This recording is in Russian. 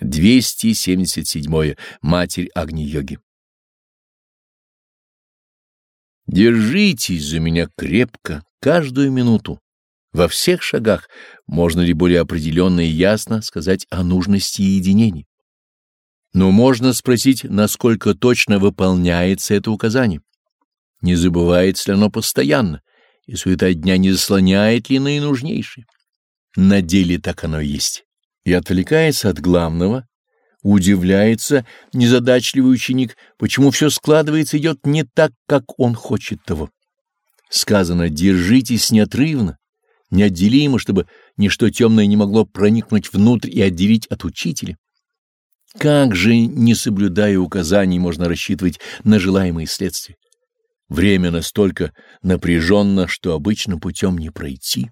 277. Матерь Агни-йоги. Держитесь за меня крепко, каждую минуту, во всех шагах, можно ли более определенно и ясно сказать о нужности единения. Но можно спросить, насколько точно выполняется это указание. Не забывается ли оно постоянно, и суета дня не заслоняет ли наинужнейшее. На деле так оно и есть и отвлекается от главного, удивляется незадачливый ученик, почему все складывается и идет не так, как он хочет того. Сказано «держитесь неотрывно», неотделимо, чтобы ничто темное не могло проникнуть внутрь и отделить от учителя. Как же, не соблюдая указаний, можно рассчитывать на желаемые следствия? Время настолько напряженно, что обычным путем не пройти.